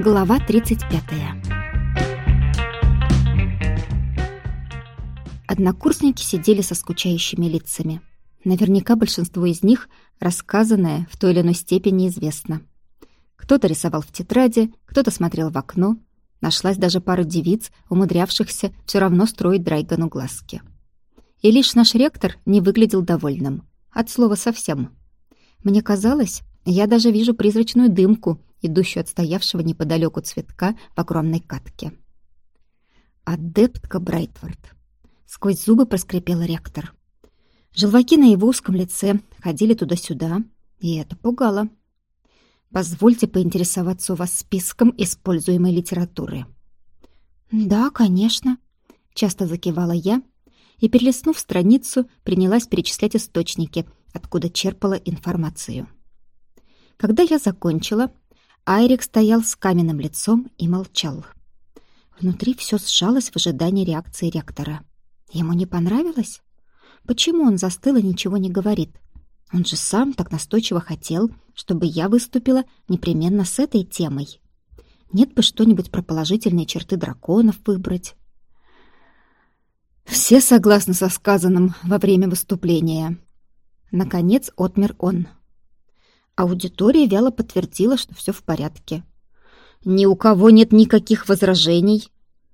Глава 35. Однокурсники сидели со скучающими лицами. Наверняка большинству из них рассказанное в той или иной степени известно. Кто-то рисовал в тетради, кто-то смотрел в окно. Нашлась даже пара девиц, умудрявшихся все равно строить Драйгану глазки. И лишь наш ректор не выглядел довольным. От слова совсем. Мне казалось, я даже вижу призрачную дымку, идущую от стоявшего неподалеку цветка в огромной катке. «Адептка Брайтвард!» Сквозь зубы проскрипел ректор. Желваки на его узком лице ходили туда-сюда, и это пугало. «Позвольте поинтересоваться у вас списком используемой литературы». «Да, конечно», — часто закивала я, и, перелистнув страницу, принялась перечислять источники, откуда черпала информацию. Когда я закончила, Айрик стоял с каменным лицом и молчал. Внутри все сжалось в ожидании реакции ректора. Ему не понравилось? Почему он застыл и ничего не говорит? Он же сам так настойчиво хотел, чтобы я выступила непременно с этой темой. Нет бы что-нибудь про положительные черты драконов выбрать. Все согласны со сказанным во время выступления. Наконец отмер он. Аудитория вяло подтвердила, что все в порядке. «Ни у кого нет никаких возражений?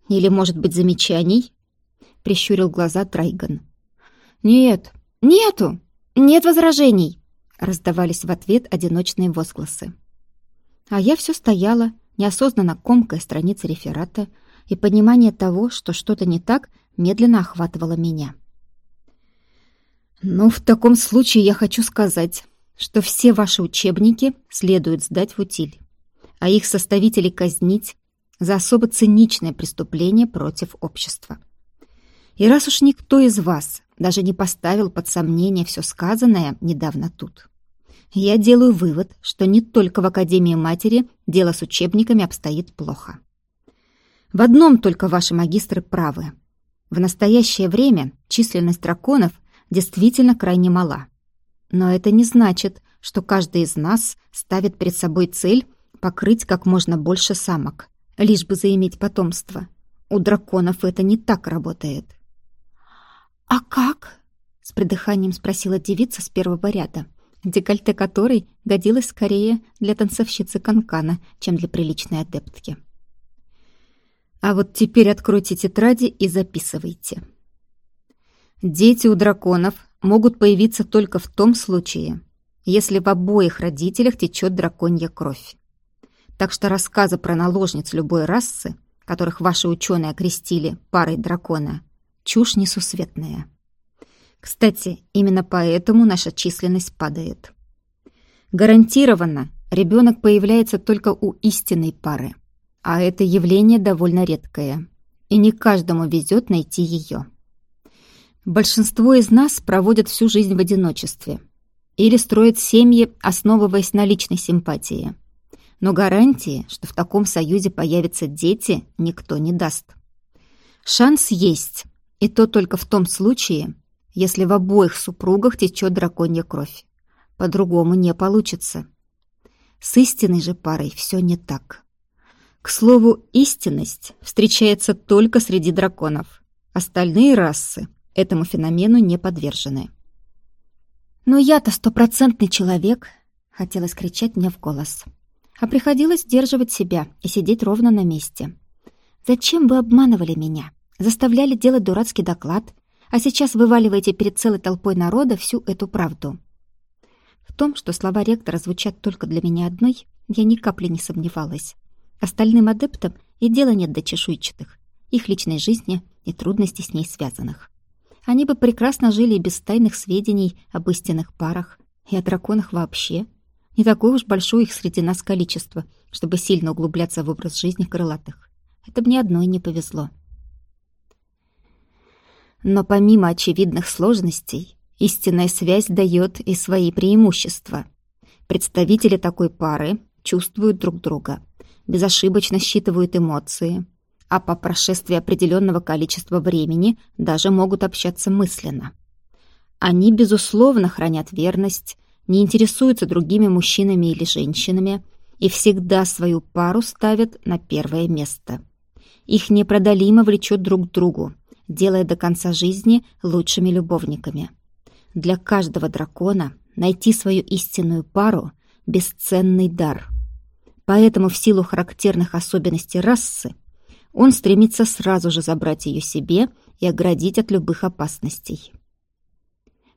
Или, может быть, замечаний?» Прищурил глаза Трайган. «Нет, нету! Нет возражений!» Раздавались в ответ одиночные возгласы. А я все стояла, неосознанно комкая страницы реферата, и понимание того, что что-то не так, медленно охватывало меня. «Ну, в таком случае я хочу сказать, что все ваши учебники следует сдать в утиль, а их составителей казнить за особо циничное преступление против общества. И раз уж никто из вас даже не поставил под сомнение все сказанное недавно тут, я делаю вывод, что не только в Академии Матери дело с учебниками обстоит плохо. В одном только ваши магистры правы. В настоящее время численность драконов действительно крайне мала. Но это не значит, что каждый из нас ставит перед собой цель покрыть как можно больше самок, лишь бы заиметь потомство. У драконов это не так работает. «А как?» — с придыханием спросила девица с первого ряда, декольте которой годилось скорее для танцовщицы канкана, чем для приличной адептки. «А вот теперь откройте тетради и записывайте». Дети у драконов могут появиться только в том случае, если в обоих родителях течет драконья кровь. Так что рассказы про наложниц любой расы, которых ваши ученые окрестили парой дракона, чушь несусветная. Кстати, именно поэтому наша численность падает. Гарантированно ребенок появляется только у истинной пары, а это явление довольно редкое, и не каждому везет найти ее. Большинство из нас проводят всю жизнь в одиночестве или строят семьи, основываясь на личной симпатии. Но гарантии, что в таком союзе появятся дети, никто не даст. Шанс есть, и то только в том случае, если в обоих супругах течет драконья кровь. По-другому не получится. С истинной же парой все не так. К слову, истинность встречается только среди драконов. Остальные расы этому феномену не подвержены. «Но я-то стопроцентный человек!» — хотелось кричать мне в голос. А приходилось сдерживать себя и сидеть ровно на месте. «Зачем вы обманывали меня? Заставляли делать дурацкий доклад, а сейчас вываливаете перед целой толпой народа всю эту правду?» В том, что слова ректора звучат только для меня одной, я ни капли не сомневалась. Остальным адептам и дела нет до чешуйчатых, их личной жизни и трудностей с ней связанных. Они бы прекрасно жили без тайных сведений об истинных парах и о драконах вообще. Не такое уж большое их среди нас количество, чтобы сильно углубляться в образ жизни крылатых. Это мне одной не повезло. Но помимо очевидных сложностей, истинная связь дает и свои преимущества. Представители такой пары чувствуют друг друга, безошибочно считывают эмоции, а по прошествии определенного количества времени даже могут общаться мысленно. Они, безусловно, хранят верность, не интересуются другими мужчинами или женщинами, и всегда свою пару ставят на первое место. Их непродолимо влечет друг к другу, делая до конца жизни лучшими любовниками. Для каждого дракона найти свою истинную пару — бесценный дар. Поэтому в силу характерных особенностей расы он стремится сразу же забрать ее себе и оградить от любых опасностей.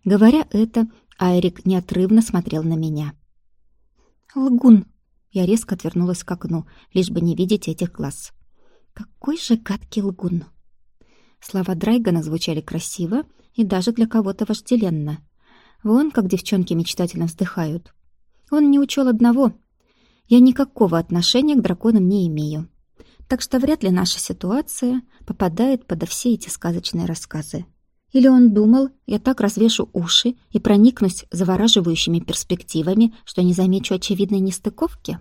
Говоря это, Айрик неотрывно смотрел на меня. «Лгун!» Я резко отвернулась к окну, лишь бы не видеть этих глаз. «Какой же гадкий лгун!» Слова Драйгана звучали красиво и даже для кого-то вожделенно. Вон, как девчонки мечтательно вздыхают. Он не учел одного. Я никакого отношения к драконам не имею. Так что вряд ли наша ситуация попадает под все эти сказочные рассказы. Или он думал, я так развешу уши и проникнусь завораживающими перспективами, что не замечу очевидной нестыковки?